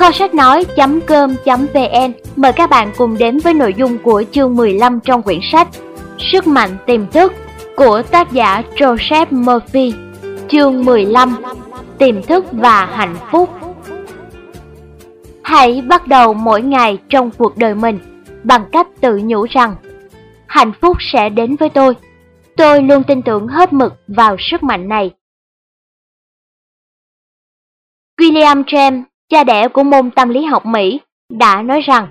Kho sách nói.com.vn mời các bạn cùng đến với nội dung của chương 15 trong quyển sách Sức mạnh tiềm thức của tác giả Joseph Murphy. Chương 15 Tiềm thức và hạnh phúc Hãy bắt đầu mỗi ngày trong cuộc đời mình bằng cách tự nhủ rằng, Hạnh phúc sẽ đến với tôi. Tôi luôn tin tưởng hết mực vào sức mạnh này. William James cha đẻ của môn tâm lý học Mỹ, đã nói rằng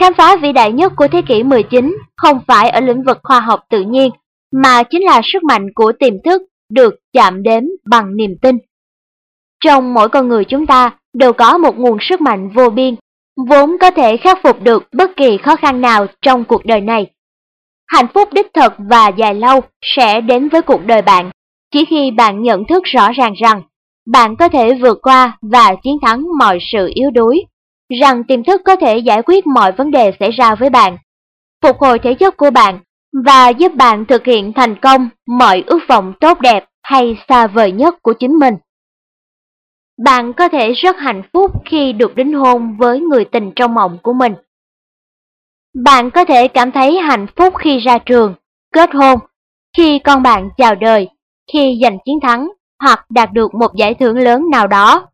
khám phá vĩ đại nhất của thế kỷ 19 không phải ở lĩnh vực khoa học tự nhiên, mà chính là sức mạnh của tiềm thức được chạm đến bằng niềm tin. Trong mỗi con người chúng ta đều có một nguồn sức mạnh vô biên, vốn có thể khắc phục được bất kỳ khó khăn nào trong cuộc đời này. Hạnh phúc đích thực và dài lâu sẽ đến với cuộc đời bạn, chỉ khi bạn nhận thức rõ ràng rằng bạn có thể vượt qua và chiến thắng mọi sự yếu đuối, rằng tiềm thức có thể giải quyết mọi vấn đề xảy ra với bạn, phục hồi thể chất của bạn và giúp bạn thực hiện thành công mọi ước vọng tốt đẹp hay xa vời nhất của chính mình. Bạn có thể rất hạnh phúc khi được đính hôn với người tình trong mộng của mình. Bạn có thể cảm thấy hạnh phúc khi ra trường, kết hôn, khi con bạn chào đời, khi giành chiến thắng hoặc đạt được một giải thưởng lớn nào đó.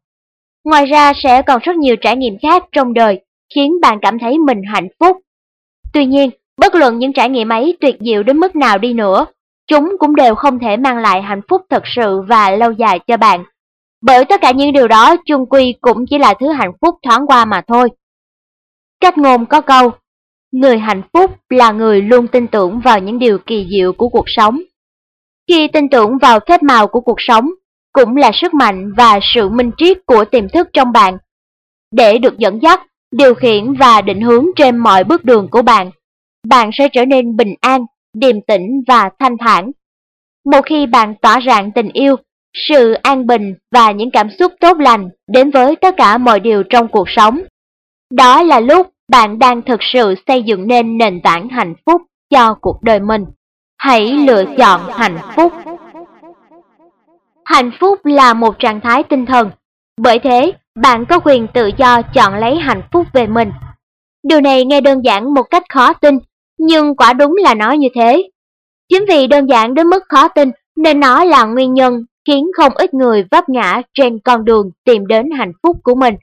Ngoài ra sẽ còn rất nhiều trải nghiệm khác trong đời khiến bạn cảm thấy mình hạnh phúc. Tuy nhiên, bất luận những trải nghiệm ấy tuyệt diệu đến mức nào đi nữa, chúng cũng đều không thể mang lại hạnh phúc thật sự và lâu dài cho bạn. Bởi tất cả những điều đó chung quy cũng chỉ là thứ hạnh phúc thoáng qua mà thôi. Cách ngôn có câu, người hạnh phúc là người luôn tin tưởng vào những điều kỳ diệu của cuộc sống. Khi tin tưởng vào phép màu của cuộc sống, cũng là sức mạnh và sự minh triết của tiềm thức trong bạn. Để được dẫn dắt, điều khiển và định hướng trên mọi bước đường của bạn, bạn sẽ trở nên bình an, điềm tĩnh và thanh thản. Một khi bạn tỏa rạng tình yêu, sự an bình và những cảm xúc tốt lành đến với tất cả mọi điều trong cuộc sống, đó là lúc bạn đang thực sự xây dựng nên nền tảng hạnh phúc cho cuộc đời mình. Hãy lựa chọn hạnh phúc. Hạnh phúc là một trạng thái tinh thần, bởi thế bạn có quyền tự do chọn lấy hạnh phúc về mình. Điều này nghe đơn giản một cách khó tin, nhưng quả đúng là nó như thế. Chính vì đơn giản đến mức khó tin nên nó là nguyên nhân khiến không ít người vấp ngã trên con đường tìm đến hạnh phúc của mình.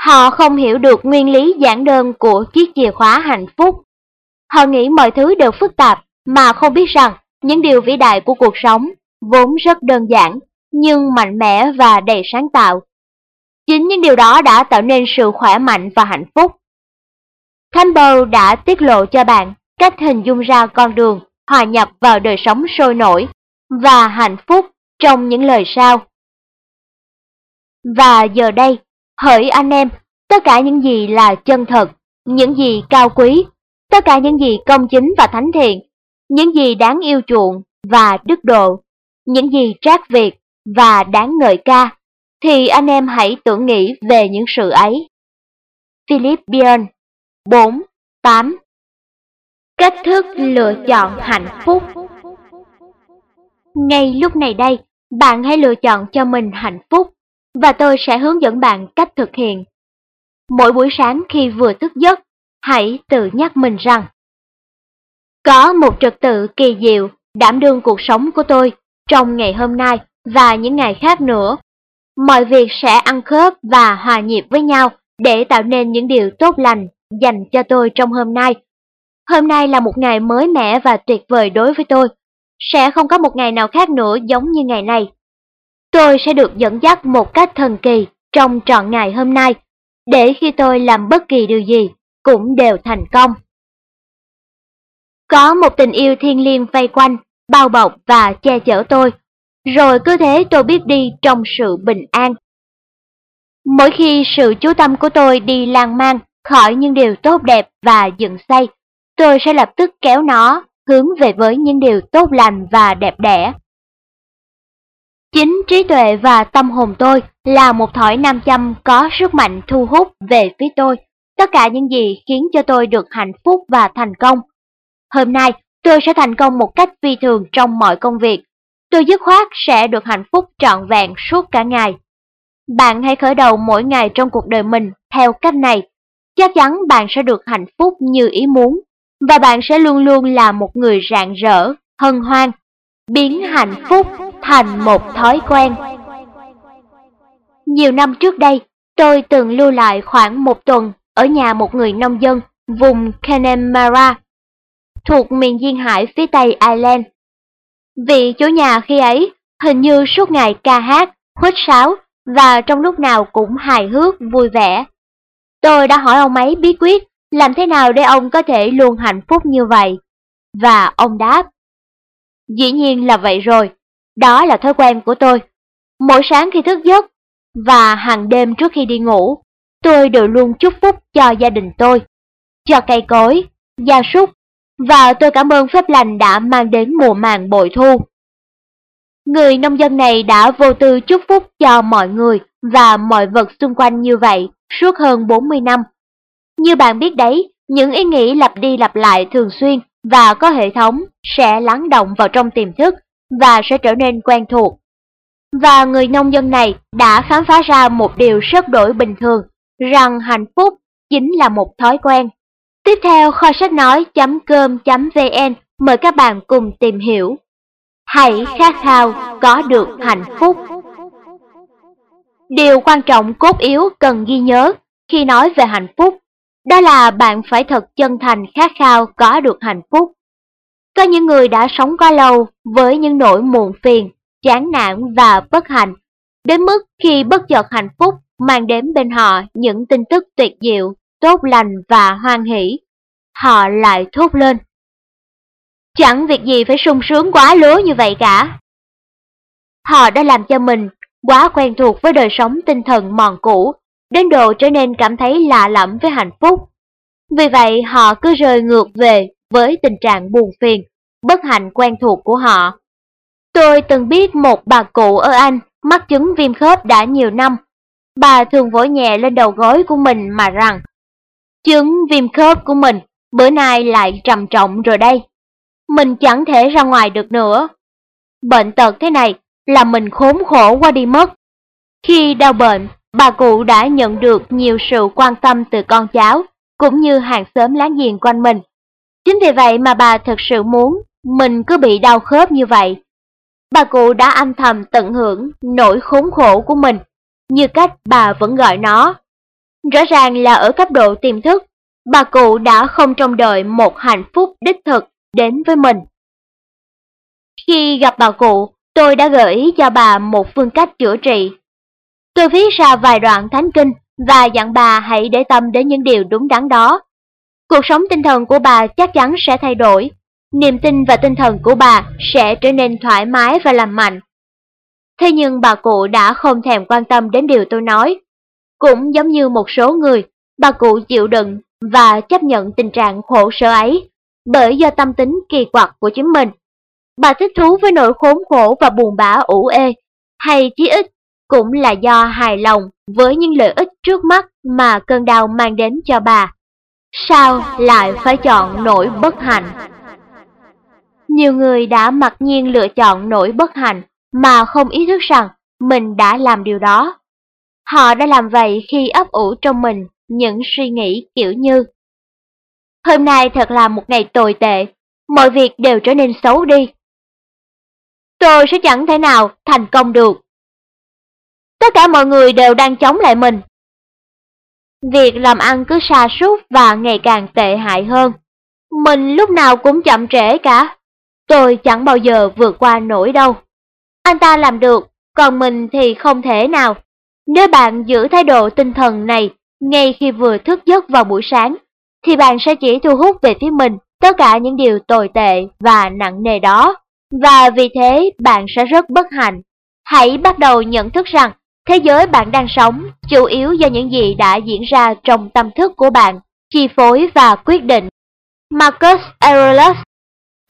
Họ không hiểu được nguyên lý giản đơn của chiếc chìa khóa hạnh phúc. Họ nghĩ mọi thứ đều phức tạp mà không biết rằng những điều vĩ đại của cuộc sống vốn rất đơn giản, nhưng mạnh mẽ và đầy sáng tạo. Chính những điều đó đã tạo nên sự khỏe mạnh và hạnh phúc. Campbell đã tiết lộ cho bạn cách hình dung ra con đường hòa nhập vào đời sống sôi nổi và hạnh phúc trong những lời sau. Và giờ đây, hỡi anh em, tất cả những gì là chân thật, những gì cao quý, tất cả những gì công chính và thánh thiện, những gì đáng yêu chuộng và đức độ, những gì trác việt và đáng ngợi ca, thì anh em hãy tưởng nghĩ về những sự ấy. Philip Bion 4. 8 Cách thức lựa chọn hạnh phúc Ngay lúc này đây, bạn hãy lựa chọn cho mình hạnh phúc, và tôi sẽ hướng dẫn bạn cách thực hiện. Mỗi buổi sáng khi vừa thức giấc, hãy tự nhắc mình rằng Có một trật tự kỳ diệu đảm đương cuộc sống của tôi trong ngày hôm nay và những ngày khác nữa. Mọi việc sẽ ăn khớp và hòa nhịp với nhau để tạo nên những điều tốt lành dành cho tôi trong hôm nay. Hôm nay là một ngày mới mẻ và tuyệt vời đối với tôi. Sẽ không có một ngày nào khác nữa giống như ngày này. Tôi sẽ được dẫn dắt một cách thần kỳ trong trọn ngày hôm nay, để khi tôi làm bất kỳ điều gì cũng đều thành công. Có một tình yêu thiên liêng vây quanh, bao bọc và che chở tôi, rồi cứ thế tôi biết đi trong sự bình an. Mỗi khi sự chú tâm của tôi đi lang mang khỏi những điều tốt đẹp và dựng xây, tôi sẽ lập tức kéo nó hướng về với những điều tốt lành và đẹp đẽ. Chính trí tuệ và tâm hồn tôi là một thỏi nam châm có sức mạnh thu hút về phía tôi tất cả những gì khiến cho tôi được hạnh phúc và thành công. Hôm nay, tôi sẽ thành công một cách phi thường trong mọi công việc. Tôi dứt khoát sẽ được hạnh phúc trọn vẹn suốt cả ngày. bạn hãy khởi đầu mỗi ngày trong cuộc đời mình theo cách này. Chắc chắn bạn sẽ được hạnh phúc như ý muốn, và bạn sẽ luôn luôn là một người rạng rỡ, hân hoan, biến hạnh phúc thành một thói quen. Nhiều năm trước đây, tôi từng lưu lại khoảng một tuần ở nhà một người nông dân vùng Connemara, thuộc miền duyên hải phía tây Ireland. Vị chủ nhà khi ấy hình như suốt ngày ca hát, huýt sáo và trong lúc nào cũng hài hước, vui vẻ. Tôi đã hỏi ông ấy bí quyết làm thế nào để ông có thể luôn hạnh phúc như vậy. Và ông đáp. Dĩ nhiên là vậy rồi, đó là thói quen của tôi. Mỗi sáng khi thức giấc và hàng đêm trước khi đi ngủ, tôi đều luôn chúc phúc cho gia đình tôi, cho cây cối, gia súc, và tôi cảm ơn phép lành đã mang đến mùa màng bội thu. Người nông dân này đã vô tư chúc phúc cho mọi người và mọi vật xung quanh như vậy suốt hơn 40 năm. Như bạn biết đấy, những ý nghĩ lặp đi lặp lại thường xuyên và có hệ thống sẽ lắng động vào trong tiềm thức và sẽ trở nên quen thuộc. Và người nông dân này đã khám phá ra một điều rất đổi bình thường, rằng hạnh phúc chính là một thói quen. Tiếp theo kho sách nói.com.vn mời các bạn cùng tìm hiểu. Hãy khát khao có được hạnh phúc. Điều quan trọng cốt yếu cần ghi nhớ khi nói về hạnh phúc, đó là bạn phải thật chân thành khát khao có được hạnh phúc. Có những người đã sống quá lâu với những nỗi muộn phiền, chán nản và bất hạnh, đến mức khi bất chợt hạnh phúc mang đến bên họ những tin tức tuyệt diệu, tốt lành và hoan hỷ. Họ lại thốt lên. Chẳng việc gì phải sung sướng quá lúa như vậy cả. Họ đã làm cho mình quá quen thuộc với đời sống tinh thần mòn cũ, đến độ trở nên cảm thấy lạ lẫm với hạnh phúc. Vì vậy họ cứ rời ngược về với tình trạng buồn phiền, bất hạnh quen thuộc của họ. Tôi từng biết một bà cụ ở Anh mắc chứng viêm khớp đã nhiều năm. Bà thường vỗ nhẹ lên đầu gối của mình mà rằng, chứng viêm khớp của mình bữa nay lại trầm trọng rồi đây. Mình chẳng thể ra ngoài được nữa. Bệnh tật thế này là mình khốn khổ qua đi mất. Khi đau bệnh, bà cụ đã nhận được nhiều sự quan tâm từ con cháu, cũng như hàng xóm láng giềng quanh mình. Chính vì vậy mà bà thực sự muốn mình cứ bị đau khớp như vậy. Bà cụ đã âm thầm tận hưởng nỗi khốn khổ của mình, như cách bà vẫn gọi nó. Rõ ràng là ở cấp độ tiềm thức, bà cụ đã không trông đợi một hạnh phúc đích thực đến với mình. Khi gặp bà cụ, tôi đã gợi ý cho bà một phương cách chữa trị. Tôi viết ra vài đoạn thánh kinh và dặn bà hãy để tâm đến những điều đúng đắn đó. Cuộc sống tinh thần của bà chắc chắn sẽ thay đổi, niềm tin và tinh thần của bà sẽ trở nên thoải mái và làm mạnh. Thế nhưng bà cụ đã không thèm quan tâm đến điều tôi nói. Cũng giống như một số người, bà cụ chịu đựng và chấp nhận tình trạng khổ sở ấy bởi do tâm tính kỳ quặc của chính mình. Bà thích thú với nỗi khốn khổ và buồn bã ủ ê, hay chí ít cũng là do hài lòng với những lợi ích trước mắt mà cơn đau mang đến cho bà. Sao lại phải chọn nỗi bất hạnh? Nhiều người đã mặc nhiên lựa chọn nỗi bất hạnh mà không ý thức rằng mình đã làm điều đó. Họ đã làm vậy khi ấp ủ trong mình những suy nghĩ kiểu như Hôm nay thật là một ngày tồi tệ, mọi việc đều trở nên xấu đi. Tôi sẽ chẳng thể nào thành công được. Tất cả mọi người đều đang chống lại mình. Việc làm ăn cứ sa sút và ngày càng tệ hại hơn. Mình lúc nào cũng chậm trễ cả. Tôi chẳng bao giờ vượt qua nổi đâu. Anh ta làm được, còn mình thì không thể nào. Nếu bạn giữ thái độ tinh thần này ngay khi vừa thức giấc vào buổi sáng, thì bạn sẽ chỉ thu hút về phía mình tất cả những điều tồi tệ và nặng nề đó. Và vì thế bạn sẽ rất bất hạnh. Hãy bắt đầu nhận thức rằng thế giới bạn đang sống chủ yếu do những gì đã diễn ra trong tâm thức của bạn, chi phối và quyết định. Marcus Aurelius,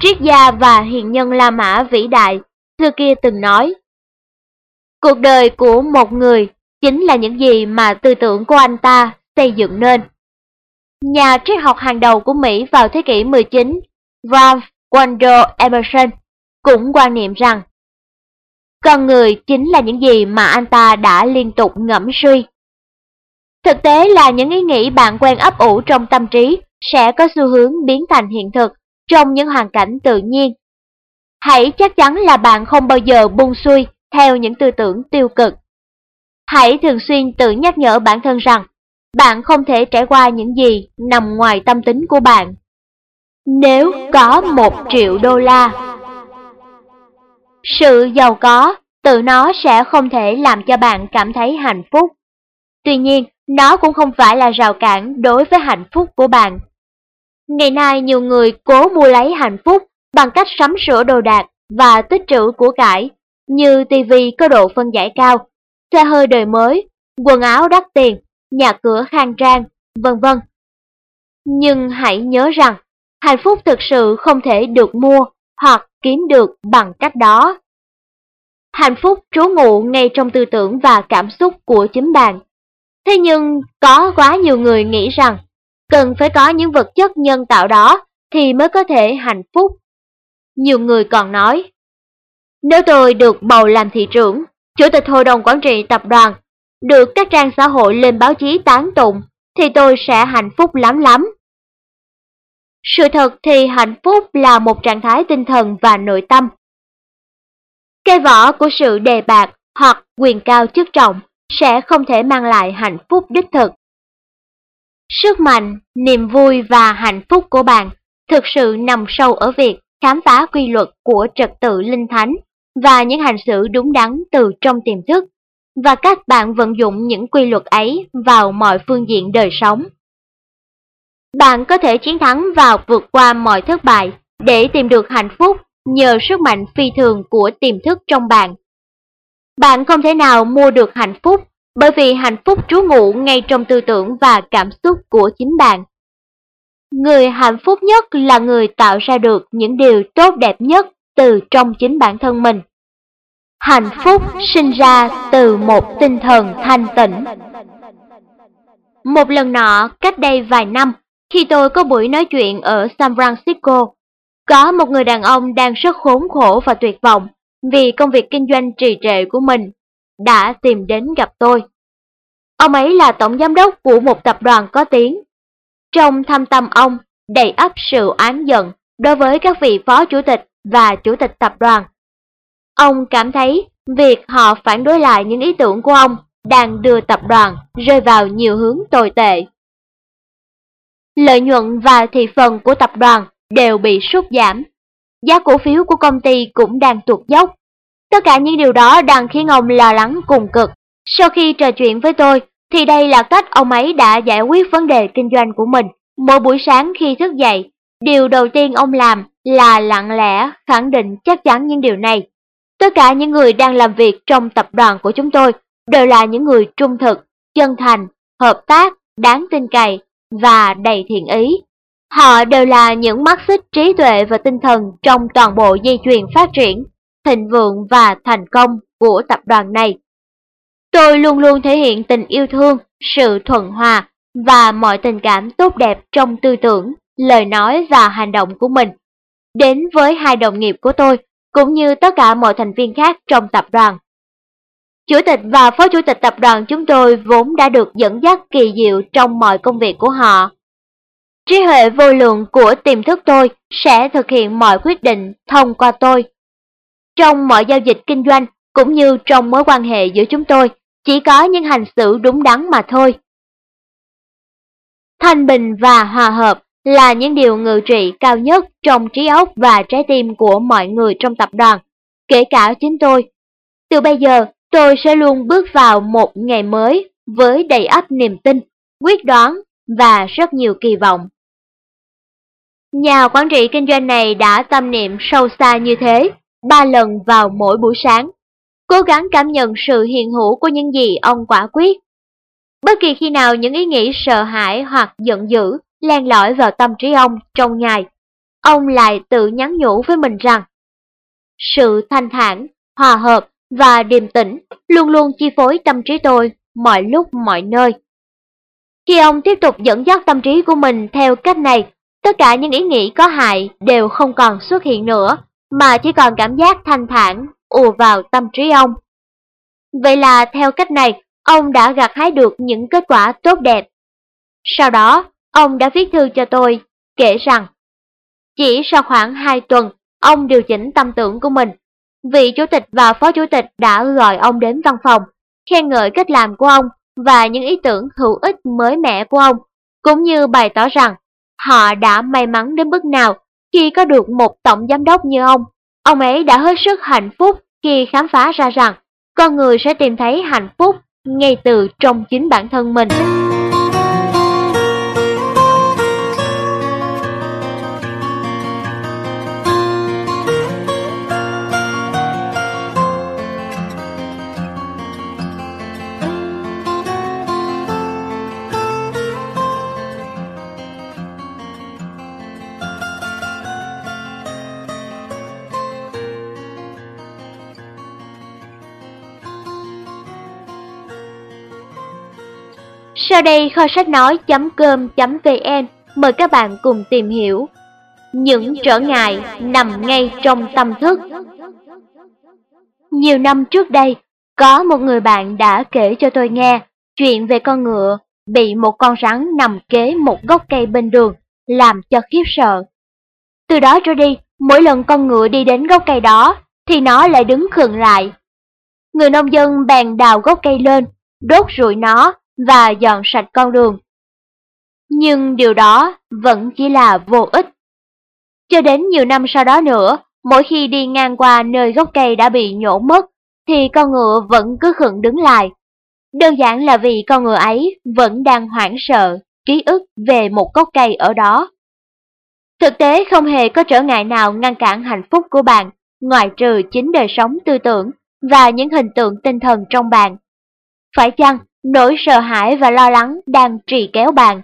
triết gia và hiền nhân La Mã vĩ đại, xưa kia từng nói Cuộc đời của một người chính là những gì mà tư tưởng của anh ta xây dựng nên. Nhà triết học hàng đầu của Mỹ vào thế kỷ 19, Ralph Waldo Emerson, cũng quan niệm rằng con người chính là những gì mà anh ta đã liên tục ngẫm suy. Thực tế là những ý nghĩ bạn quen ấp ủ trong tâm trí sẽ có xu hướng biến thành hiện thực trong những hoàn cảnh tự nhiên. Hãy chắc chắn là bạn không bao giờ buông xuôi theo những tư tưởng tiêu cực. Hãy thường xuyên tự nhắc nhở bản thân rằng bạn không thể trải qua những gì nằm ngoài tâm tính của bạn. Nếu có một triệu đô la, sự giàu có tự nó sẽ không thể làm cho bạn cảm thấy hạnh phúc. Tuy nhiên, nó cũng không phải là rào cản đối với hạnh phúc của bạn. Ngày nay nhiều người cố mua lấy hạnh phúc bằng cách sắm sửa đồ đạc và tích trữ của cải, như tivi có độ phân giải cao, xe hơi đời mới, quần áo đắt tiền, nhà cửa khang trang, vân vân. Nhưng hãy nhớ rằng, hạnh phúc thực sự không thể được mua hoặc kiếm được bằng cách đó. Hạnh phúc trú ngụ ngay trong tư tưởng và cảm xúc của chính bạn. Thế nhưng có quá nhiều người nghĩ rằng cần phải có những vật chất nhân tạo đó thì mới có thể hạnh phúc. Nhiều người còn nói, nếu tôi được bầu làm thị trưởng, chủ tịch hội đồng quản trị tập đoàn, được các trang xã hội lên báo chí tán tụng, thì tôi sẽ hạnh phúc lắm lắm. Sự thật thì hạnh phúc là một trạng thái tinh thần và nội tâm. Cây vỏ của sự đề bạc hoặc quyền cao chức trọng sẽ không thể mang lại hạnh phúc đích thực. Sức mạnh, niềm vui và hạnh phúc của bạn thực sự nằm sâu ở việc khám phá quy luật của trật tự linh thánh và những hành xử đúng đắn từ trong tiềm thức, và các bạn vận dụng những quy luật ấy vào mọi phương diện đời sống. Bạn có thể chiến thắng và vượt qua mọi thất bại để tìm được hạnh phúc nhờ sức mạnh phi thường của tiềm thức trong bạn. Bạn không thể nào mua được hạnh phúc bởi vì hạnh phúc trú ngụ ngay trong tư tưởng và cảm xúc của chính bạn. Người hạnh phúc nhất là người tạo ra được những điều tốt đẹp nhất từ trong chính bản thân mình. Hạnh phúc sinh ra từ một tinh thần thanh tịnh. Một lần nọ, cách đây vài năm, khi tôi có buổi nói chuyện ở San Francisco, có một người đàn ông đang rất khốn khổ và tuyệt vọng vì công việc kinh doanh trì trệ của mình, đã tìm đến gặp tôi. Ông ấy là tổng giám đốc của một tập đoàn có tiếng. Trong thâm tâm ông, đầy ắp sự oán giận đối với các vị phó chủ tịch và chủ tịch tập đoàn. Ông cảm thấy việc họ phản đối lại những ý tưởng của ông đang đưa tập đoàn rơi vào nhiều hướng tồi tệ. Lợi nhuận và thị phần của tập đoàn đều bị sút giảm. Giá cổ phiếu của công ty cũng đang tụt dốc. Tất cả những điều đó đang khiến ông lo lắng cùng cực. Sau khi trò chuyện với tôi, thì đây là cách ông ấy đã giải quyết vấn đề kinh doanh của mình. Mỗi buổi sáng khi thức dậy, điều đầu tiên ông làm là lặng lẽ khẳng định chắc chắn những điều này. Tất cả những người đang làm việc trong tập đoàn của chúng tôi đều là những người trung thực, chân thành, hợp tác, đáng tin cậy và đầy thiện ý. Họ đều là những mắt xích trí tuệ và tinh thần trong toàn bộ dây chuyền phát triển, thịnh vượng và thành công của tập đoàn này. Tôi luôn luôn thể hiện tình yêu thương, sự thuận hòa và mọi tình cảm tốt đẹp trong tư tưởng, lời nói và hành động của mình. Đến với hai đồng nghiệp của tôi, cũng như tất cả mọi thành viên khác trong tập đoàn. Chủ tịch và phó chủ tịch tập đoàn chúng tôi vốn đã được dẫn dắt kỳ diệu trong mọi công việc của họ. Trí huệ vô lượng của tiềm thức tôi sẽ thực hiện mọi quyết định thông qua tôi. Trong mọi giao dịch kinh doanh cũng như trong mối quan hệ giữa chúng tôi, chỉ có những hành xử đúng đắn mà thôi. Thanh bình và hòa hợp là những điều ngự trị cao nhất trong trí óc và trái tim của mọi người trong tập đoàn, kể cả chính tôi. Từ bây giờ, tôi sẽ luôn bước vào một ngày mới với đầy ắp niềm tin, quyết đoán và rất nhiều kỳ vọng. Nhà quản trị kinh doanh này đã tâm niệm sâu xa như thế, ba lần vào mỗi buổi sáng, cố gắng cảm nhận sự hiện hữu của những gì ông quả quyết. Bất kỳ khi nào những ý nghĩ sợ hãi hoặc giận dữ len lỏi vào tâm trí ông trong ngày, ông lại tự nhắn nhủ với mình rằng sự thanh thản, hòa hợp và điềm tĩnh luôn luôn chi phối tâm trí tôi mọi lúc mọi nơi. Khi ông tiếp tục dẫn dắt tâm trí của mình theo cách này, tất cả những ý nghĩ có hại đều không còn xuất hiện nữa, mà chỉ còn cảm giác thanh thản ùa vào tâm trí ông. Vậy là theo cách này, ông đã gặt hái được những kết quả tốt đẹp. Sau đó, ông đã viết thư cho tôi, kể rằng chỉ sau khoảng 2 tuần, ông điều chỉnh tâm tưởng của mình. Vị chủ tịch và phó chủ tịch đã gọi ông đến văn phòng, khen ngợi cách làm của ông và những ý tưởng hữu ích mới mẻ của ông, cũng như bày tỏ rằng họ đã may mắn đến mức nào khi có được một tổng giám đốc như ông. Ông ấy đã hết sức hạnh phúc khi khám phá ra rằng con người sẽ tìm thấy hạnh phúc ngay từ trong chính bản thân mình. Sau đây kho sách nói.com.vn mời các bạn cùng tìm hiểu những trở ngại nằm ngay trong tâm thức. Nhiều năm trước đây, có một người bạn đã kể cho tôi nghe chuyện về con ngựa bị một con rắn nằm kế một gốc cây bên đường, làm cho khiếp sợ. Từ đó trở đi, mỗi lần con ngựa đi đến gốc cây đó, thì nó lại đứng khựng lại. Người nông dân bèn đào gốc cây lên, đốt rụi nó và dọn sạch con đường. Nhưng điều đó vẫn chỉ là vô ích. Cho đến nhiều năm sau đó nữa, mỗi khi đi ngang qua nơi gốc cây đã bị nhổ mất, thì con ngựa vẫn cứ khựng đứng lại. Đơn giản là vì con ngựa ấy vẫn đang hoảng sợ, ký ức về một gốc cây ở đó. Thực tế không hề có trở ngại nào ngăn cản hạnh phúc của bạn, ngoại trừ chính đời sống tư tưởng và những hình tượng tinh thần trong bạn. Phải chăng Nỗi sợ hãi và lo lắng đang trì kéo bạn.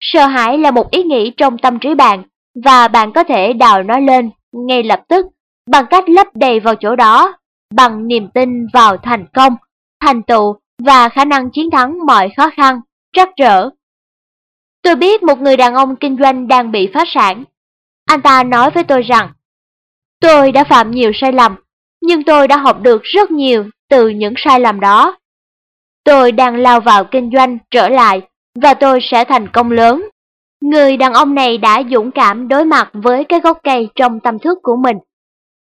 Sợ hãi là một ý nghĩ trong tâm trí bạn, và bạn có thể đào nó lên ngay lập tức bằng cách lấp đầy vào chỗ đó, bằng niềm tin vào thành công, thành tựu và khả năng chiến thắng mọi khó khăn, trắc trở. Tôi biết một người đàn ông kinh doanh đang bị phá sản. Anh ta nói với tôi rằng, tôi đã phạm nhiều sai lầm, nhưng tôi đã học được rất nhiều từ những sai lầm đó. Tôi đang lao vào kinh doanh trở lại và tôi sẽ thành công lớn. Người đàn ông này đã dũng cảm đối mặt với cái gốc cây trong tâm thức của mình.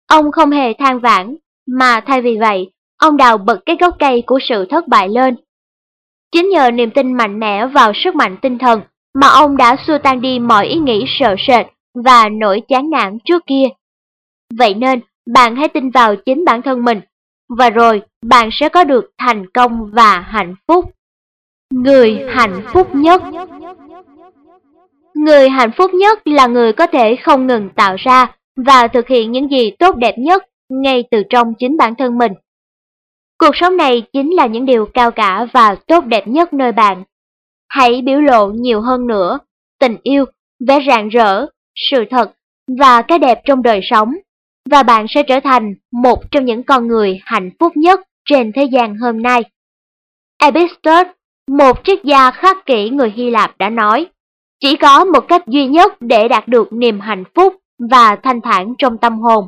Ông không hề than vãn, mà thay vì vậy, ông đào bật cái gốc cây của sự thất bại lên. Chính nhờ niềm tin mạnh mẽ vào sức mạnh tinh thần mà ông đã xua tan đi mọi ý nghĩ sợ sệt và nỗi chán nản trước kia. Vậy nên, bạn hãy tin vào chính bản thân mình và rồi bạn sẽ có được thành công và hạnh phúc. Người hạnh phúc nhất Người hạnh phúc nhất là người có thể không ngừng tạo ra và thực hiện những gì tốt đẹp nhất ngay từ trong chính bản thân mình. Cuộc sống này chính là những điều cao cả và tốt đẹp nhất nơi bạn. Hãy biểu lộ nhiều hơn nữa, tình yêu, vẻ rạng rỡ, sự thật và cái đẹp trong đời sống và bạn sẽ trở thành một trong những con người hạnh phúc nhất trên thế gian hôm nay. Epictetus, một triết gia khắc kỷ người Hy Lạp đã nói, chỉ có một cách duy nhất để đạt được niềm hạnh phúc và thanh thản trong tâm hồn.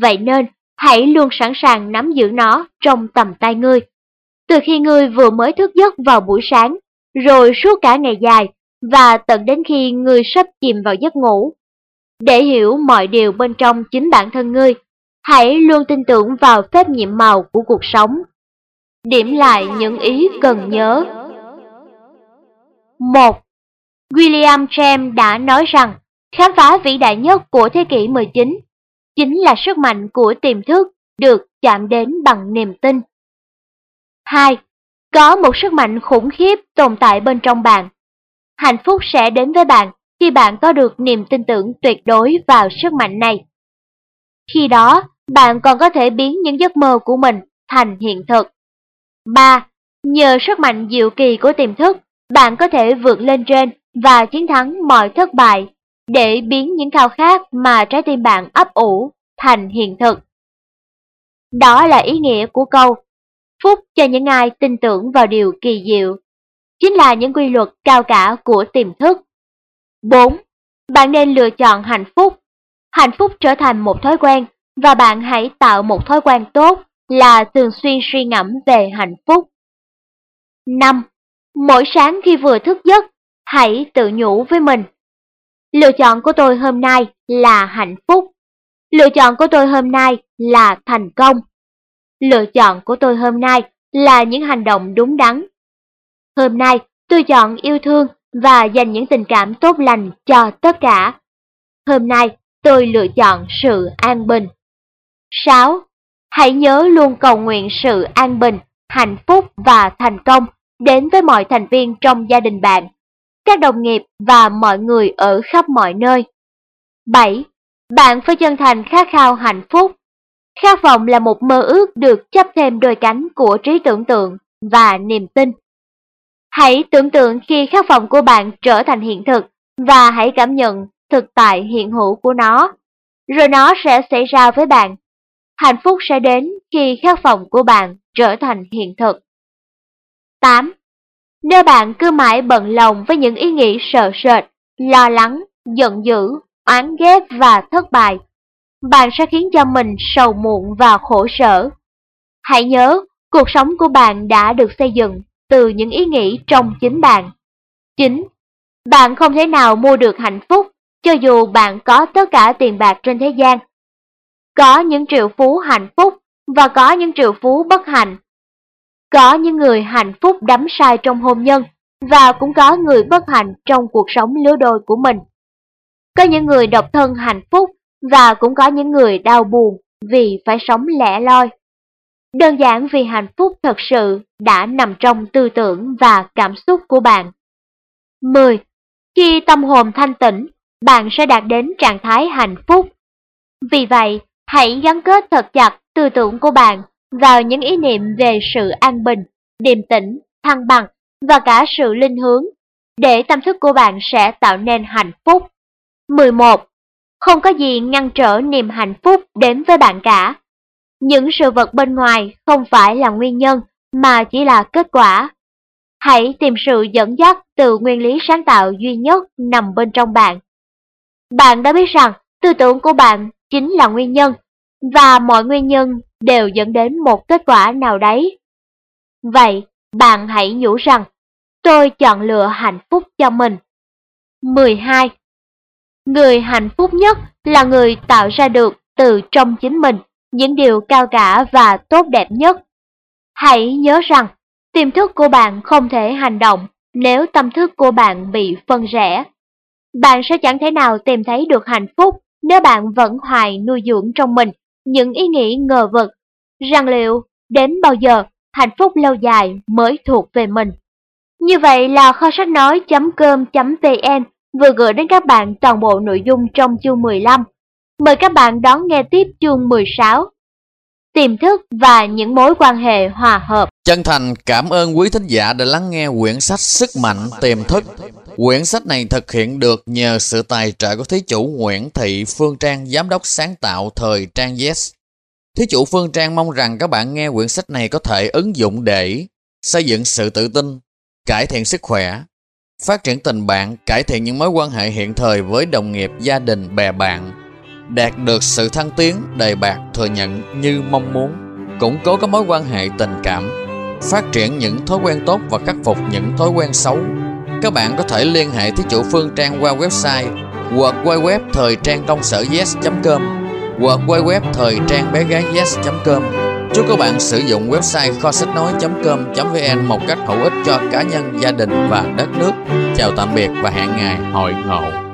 Vậy nên, hãy luôn sẵn sàng nắm giữ nó trong tầm tay ngươi. Từ khi ngươi vừa mới thức giấc vào buổi sáng, rồi suốt cả ngày dài, và tận đến khi ngươi sắp chìm vào giấc ngủ, để hiểu mọi điều bên trong chính bản thân ngươi, hãy luôn tin tưởng vào phép nhiệm màu của cuộc sống. Điểm lại những ý cần nhớ. 1. William James đã nói rằng, khám phá vĩ đại nhất của thế kỷ 19 chính là sức mạnh của tiềm thức được chạm đến bằng niềm tin. 2. Có một sức mạnh khủng khiếp tồn tại bên trong bạn. Hạnh phúc sẽ đến với bạn khi bạn có được niềm tin tưởng tuyệt đối vào sức mạnh này. Khi đó, bạn còn có thể biến những giấc mơ của mình thành hiện thực. 3. Nhờ sức mạnh diệu kỳ của tiềm thức, bạn có thể vượt lên trên và chiến thắng mọi thất bại để biến những khao khát mà trái tim bạn ấp ủ thành hiện thực. Đó là ý nghĩa của câu Phúc cho những ai tin tưởng vào điều kỳ diệu, chính là những quy luật cao cả của tiềm thức. 4. Bạn nên lựa chọn hạnh phúc. Hạnh phúc trở thành một thói quen và bạn hãy tạo một thói quen tốt là thường xuyên suy ngẫm về hạnh phúc. 5. Mỗi sáng khi vừa thức giấc, hãy tự nhủ với mình. Lựa chọn của tôi hôm nay là hạnh phúc. Lựa chọn của tôi hôm nay là thành công. Lựa chọn của tôi hôm nay là những hành động đúng đắn. Hôm nay, tôi chọn yêu thương và dành những tình cảm tốt lành cho tất cả. Hôm nay, tôi lựa chọn sự an bình. 6. Hãy nhớ luôn cầu nguyện sự an bình, hạnh phúc và thành công đến với mọi thành viên trong gia đình bạn, các đồng nghiệp và mọi người ở khắp mọi nơi. 7. Bạn phải chân thành khát khao hạnh phúc. Khát vọng là một mơ ước được chấp thêm đôi cánh của trí tưởng tượng và niềm tin. Hãy tưởng tượng khi khát vọng của bạn trở thành hiện thực và hãy cảm nhận thực tại hiện hữu của nó. Rồi nó sẽ xảy ra với bạn. Hạnh phúc sẽ đến khi khát vọng của bạn trở thành hiện thực. 8. Nếu bạn cứ mãi bận lòng với những ý nghĩ sợ sệt, lo lắng, giận dữ, oán ghét và thất bại, bạn sẽ khiến cho mình sầu muộn và khổ sở. Hãy nhớ, cuộc sống của bạn đã được xây dựng từ những ý nghĩ trong chính bạn. 9. bạn không thể nào mua được hạnh phúc cho dù bạn có tất cả tiền bạc trên thế gian. Có những triệu phú hạnh phúc và có những triệu phú bất hạnh. Có những người hạnh phúc đắm sai trong hôn nhân và cũng có người bất hạnh trong cuộc sống lứa đôi của mình. Có những người độc thân hạnh phúc và cũng có những người đau buồn vì phải sống lẻ loi. Đơn giản vì hạnh phúc thật sự đã nằm trong tư tưởng và cảm xúc của bạn. 10. Khi tâm hồn thanh tĩnh, bạn sẽ đạt đến trạng thái hạnh phúc. Vì vậy, hãy gắn kết thật chặt tư tưởng của bạn vào những ý niệm về sự an bình, điềm tĩnh, thăng bằng và cả sự linh hướng, để tâm thức của bạn sẽ tạo nên hạnh phúc. 11. Không có gì ngăn trở niềm hạnh phúc đến với bạn cả. Những sự vật bên ngoài không phải là nguyên nhân mà chỉ là kết quả. Hãy tìm sự dẫn dắt từ nguyên lý sáng tạo duy nhất nằm bên trong bạn. Bạn đã biết rằng tư tưởng của bạn chính là nguyên nhân, và mọi nguyên nhân đều dẫn đến một kết quả nào đấy. Vậy, bạn hãy nhủ rằng, tôi chọn lựa hạnh phúc cho mình. 12. Người hạnh phúc nhất là người tạo ra được từ trong chính mình những điều cao cả và tốt đẹp nhất. Hãy nhớ rằng, tiềm thức của bạn không thể hành động nếu tâm thức của bạn bị phân rẽ. Bạn sẽ chẳng thể nào tìm thấy được hạnh phúc nếu bạn vẫn hoài nuôi dưỡng trong mình những ý nghĩ ngờ vực, rằng liệu đến bao giờ hạnh phúc lâu dài mới thuộc về mình. Như vậy là kho sách nói.com.vn vừa gửi đến các bạn toàn bộ nội dung trong chương 15. Mời các bạn đón nghe tiếp chương 16. Tiềm thức và những mối quan hệ hòa hợp. Chân thành cảm ơn quý thính giả đã lắng nghe quyển sách Sức mạnh tiềm thức. Quyển sách này thực hiện được nhờ sự tài trợ của thí chủ Nguyễn Thị Phương Trang, giám đốc sáng tạo thời Trang Yes. Thí chủ Phương Trang mong rằng các bạn nghe quyển sách này có thể ứng dụng để xây dựng sự tự tin, cải thiện sức khỏe, phát triển tình bạn, cải thiện những mối quan hệ hiện thời với đồng nghiệp, gia đình, bè bạn, đạt được sự thăng tiến, đầy bạc, thừa nhận như mong muốn, củng cố các mối quan hệ tình cảm, phát triển những thói quen tốt và khắc phục những thói quen xấu. Các bạn có thể liên hệ thí chủ Phương Trang qua website hoặc web thời trang công sở yes.com hoặc web thời trang bé gái yes.com Chúc các bạn sử dụng website kho sách nói.com.vn một cách hữu ích cho cá nhân, gia đình và đất nước. Chào tạm biệt và hẹn ngày hội ngộ.